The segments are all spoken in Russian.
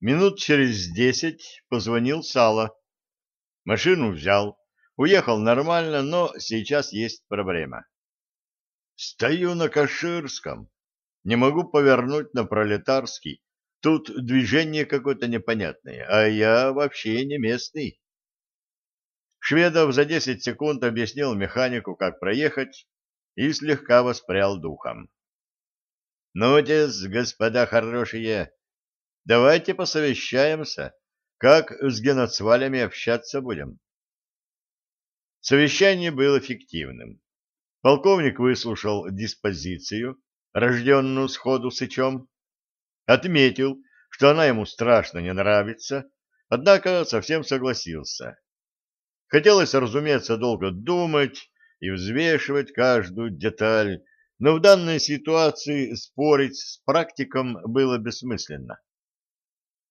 Минут через десять позвонил Сало. Машину взял. Уехал нормально, но сейчас есть проблема. Стою на Каширском. Не могу повернуть на Пролетарский. Тут движение какое-то непонятное, а я вообще не местный. Шведов за десять секунд объяснил механику, как проехать, и слегка воспрял духом. — Ну, господа хорошие, давайте посовещаемся, как с геноцвалями общаться будем. Совещание было эффективным. Полковник выслушал диспозицию, рожденную сходу сычом, отметил, что она ему страшно не нравится, однако совсем согласился. Хотелось, разумеется, долго думать и взвешивать каждую деталь, но в данной ситуации спорить с практиком было бессмысленно.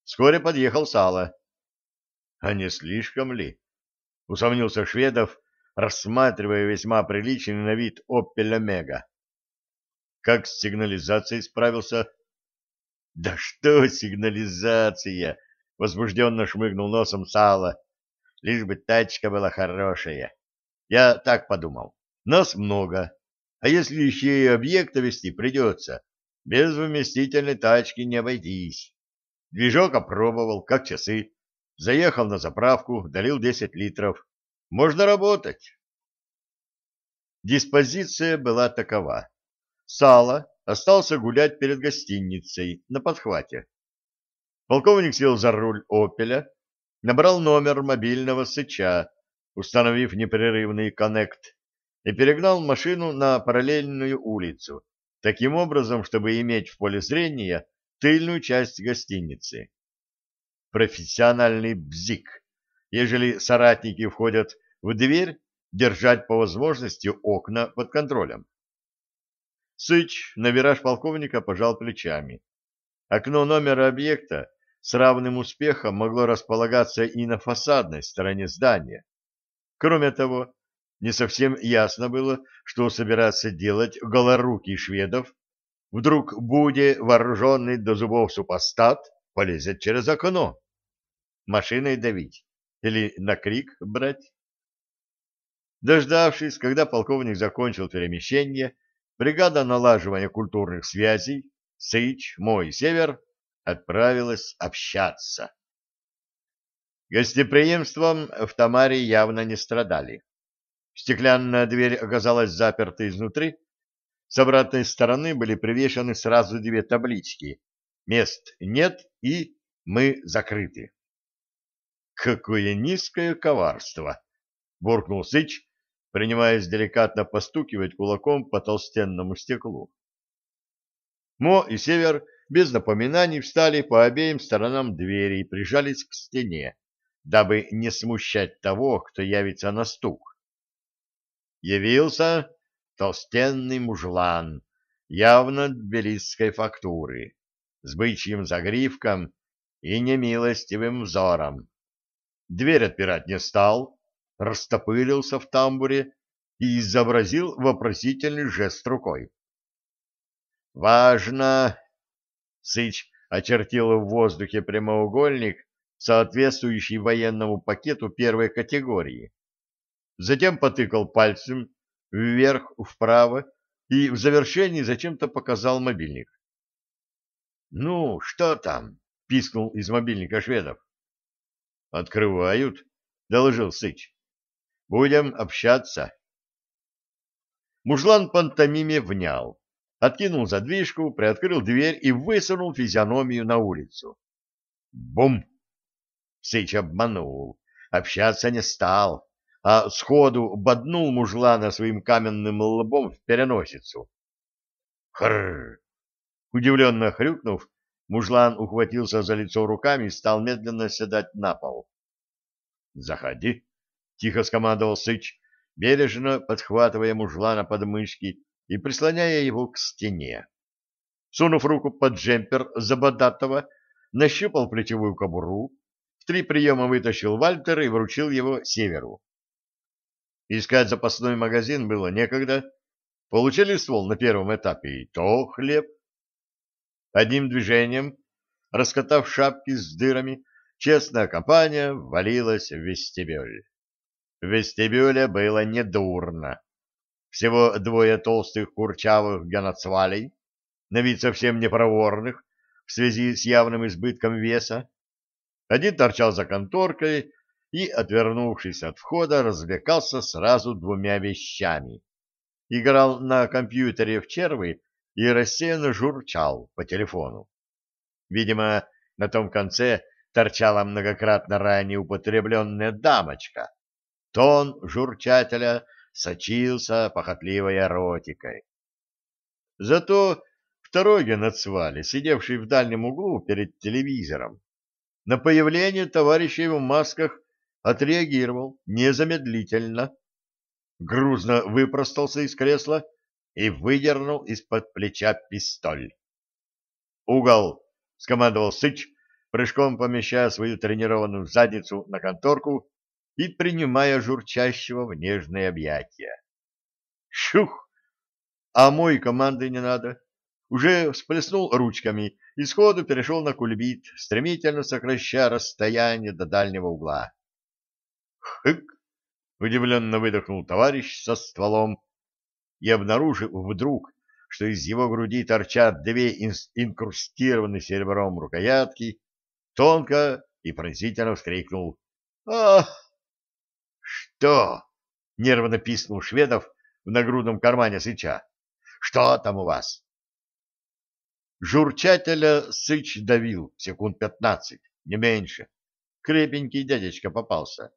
Вскоре подъехал Сало. А не слишком ли? Усомнился Шведов, рассматривая весьма приличный на вид «Опель Омега». Как с сигнализацией справился? Да что сигнализация? Возбужденно шмыгнул носом Сало. Лишь бы тачка была хорошая. Я так подумал. Нас много. А если еще и объекта вести придется, без вместительной тачки не обойтись. Движок опробовал, как часы. Заехал на заправку, долил 10 литров. Можно работать. Диспозиция была такова. Сало остался гулять перед гостиницей на подхвате. Полковник сел за руль «Опеля», набрал номер мобильного сыча, установив непрерывный коннект, и перегнал машину на параллельную улицу, таким образом, чтобы иметь в поле зрения тыльную часть гостиницы. Профессиональный бзик. Ежели соратники входят в дверь, держать по возможности окна под контролем. Сыч на вираж полковника пожал плечами. Окно номера объекта с равным успехом могло располагаться и на фасадной стороне здания. Кроме того, не совсем ясно было, что собирается делать голорукий шведов. Вдруг Буде, вооруженный до зубов супостат, полезет через окно. Машиной давить или на крик брать? Дождавшись, когда полковник закончил перемещение, бригада налаживания культурных связей, Сыч, Мой, Север отправилась общаться. Гостеприимством в Тамаре явно не страдали. Стеклянная дверь оказалась заперта изнутри. С обратной стороны были привешены сразу две таблички «Мест нет» и «Мы закрыты». «Какое низкое коварство!» — буркнул Сыч, принимаясь деликатно постукивать кулаком по толстенному стеклу. Мо и Север без напоминаний встали по обеим сторонам двери и прижались к стене, дабы не смущать того, кто явится на стук. Явился толстенный мужлан, явно тбилисской фактуры, с бычьим загривком и немилостивым взором. Дверь отпирать не стал, растопырился в тамбуре и изобразил вопросительный жест рукой. «Важно!» — Сыч очертил в воздухе прямоугольник, соответствующий военному пакету первой категории. Затем потыкал пальцем вверх, вправо и в завершении зачем-то показал мобильник. «Ну, что там?» — пискнул из мобильника шведов. «Открывают», — доложил Сыч. Будем общаться. Мужлан пантомиме внял, откинул задвижку, приоткрыл дверь и высунул физиономию на улицу. Бум! Сыч обманул, общаться не стал, а сходу боднул мужлана своим каменным лбом в переносицу. Хрррр! Удивленно хрюкнув, мужлан ухватился за лицо руками и стал медленно седать на пол. «Заходи!» тихо скомандовал Сыч, бережно подхватывая мужла на подмышки и прислоняя его к стене. Сунув руку под джемпер Забодатова, нащупал плечевую кобуру, в три приема вытащил Вальтер и вручил его Северу. Искать запасной магазин было некогда. Получили ствол на первом этапе, и то хлеб. Одним движением раскатав шапки с дырами, честная компания ввалилась в вестибюль. В вестибюле было недурно. Всего двое толстых курчавых геноцвалей, на вид совсем непроворных в связи с явным избытком веса. Один торчал за конторкой и, отвернувшись от входа, развлекался сразу двумя вещами. Играл на компьютере в червы и рассеянно журчал по телефону. Видимо, на том конце торчала многократно ранее употребленная дамочка. Тон журчателя сочился похотливой эротикой. Зато второй геноцвали, сидевший в дальнем углу перед телевизором, на появление товарищей в масках отреагировал незамедлительно, грузно выпростался из кресла и выдернул из-под плеча пистоль. «Угол!» — скомандовал Сыч, прыжком помещая свою тренированную задницу на конторку и принимая журчащего в нежные объятия. «Шух! А мой команды не надо!» Уже всплеснул ручками и сходу перешел на кульбит, стремительно сокращая расстояние до дальнего угла. «Хык!» — удивленно выдохнул товарищ со стволом и, обнаружив вдруг, что из его груди торчат две инкрустированные серебром рукоятки, тонко и пронзительно вскрикнул. «Ах!» «Что?» — нервно писнул Шведов в нагрудном кармане сыча. «Что там у вас?» Журчателя сыч давил секунд пятнадцать, не меньше. Крепенький дядечка попался.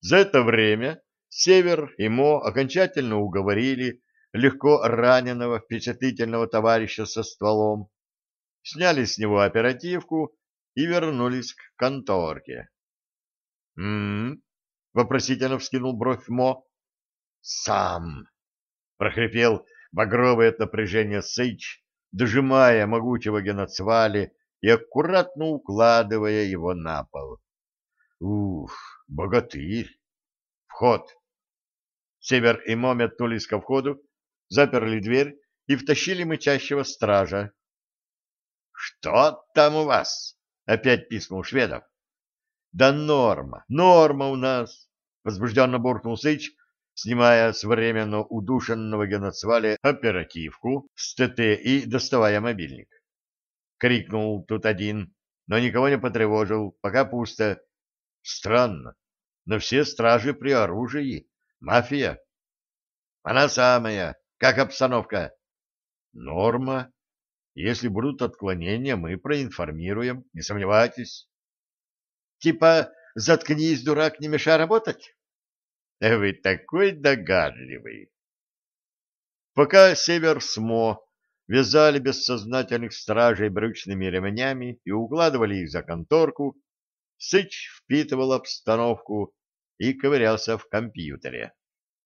За это время Север и Мо окончательно уговорили легко раненого впечатлительного товарища со стволом, сняли с него оперативку и вернулись к конторке. «М-м-м», вопросительно вскинул бровь Мо. «Сам!» — прохрипел багровый от напряжения Сейч, дожимая могучего геноцвали и аккуратно укладывая его на пол. Ух, богатырь! Вход! Север и Мо метнулись ко входу, заперли дверь и втащили мычащего стража. — Что там у вас? — опять писнул Шведов. — Да норма, норма у нас! — возбужденно буркнул Сыч, снимая с временно удушенного геноцваля оперативку с ТТ и доставая мобильник. Крикнул тут один, но никого не потревожил, пока пусто. Странно, но все стражи при оружии. Мафия. Она самая. Как обстановка? Норма. Если будут отклонения, мы проинформируем, не сомневайтесь. Типа, заткнись, дурак, не мешай работать? Вы такой догадливый. Пока Север СМО вязали бессознательных стражей брючными ремнями и укладывали их за конторку, Сыч впитывал обстановку и ковырялся в компьютере.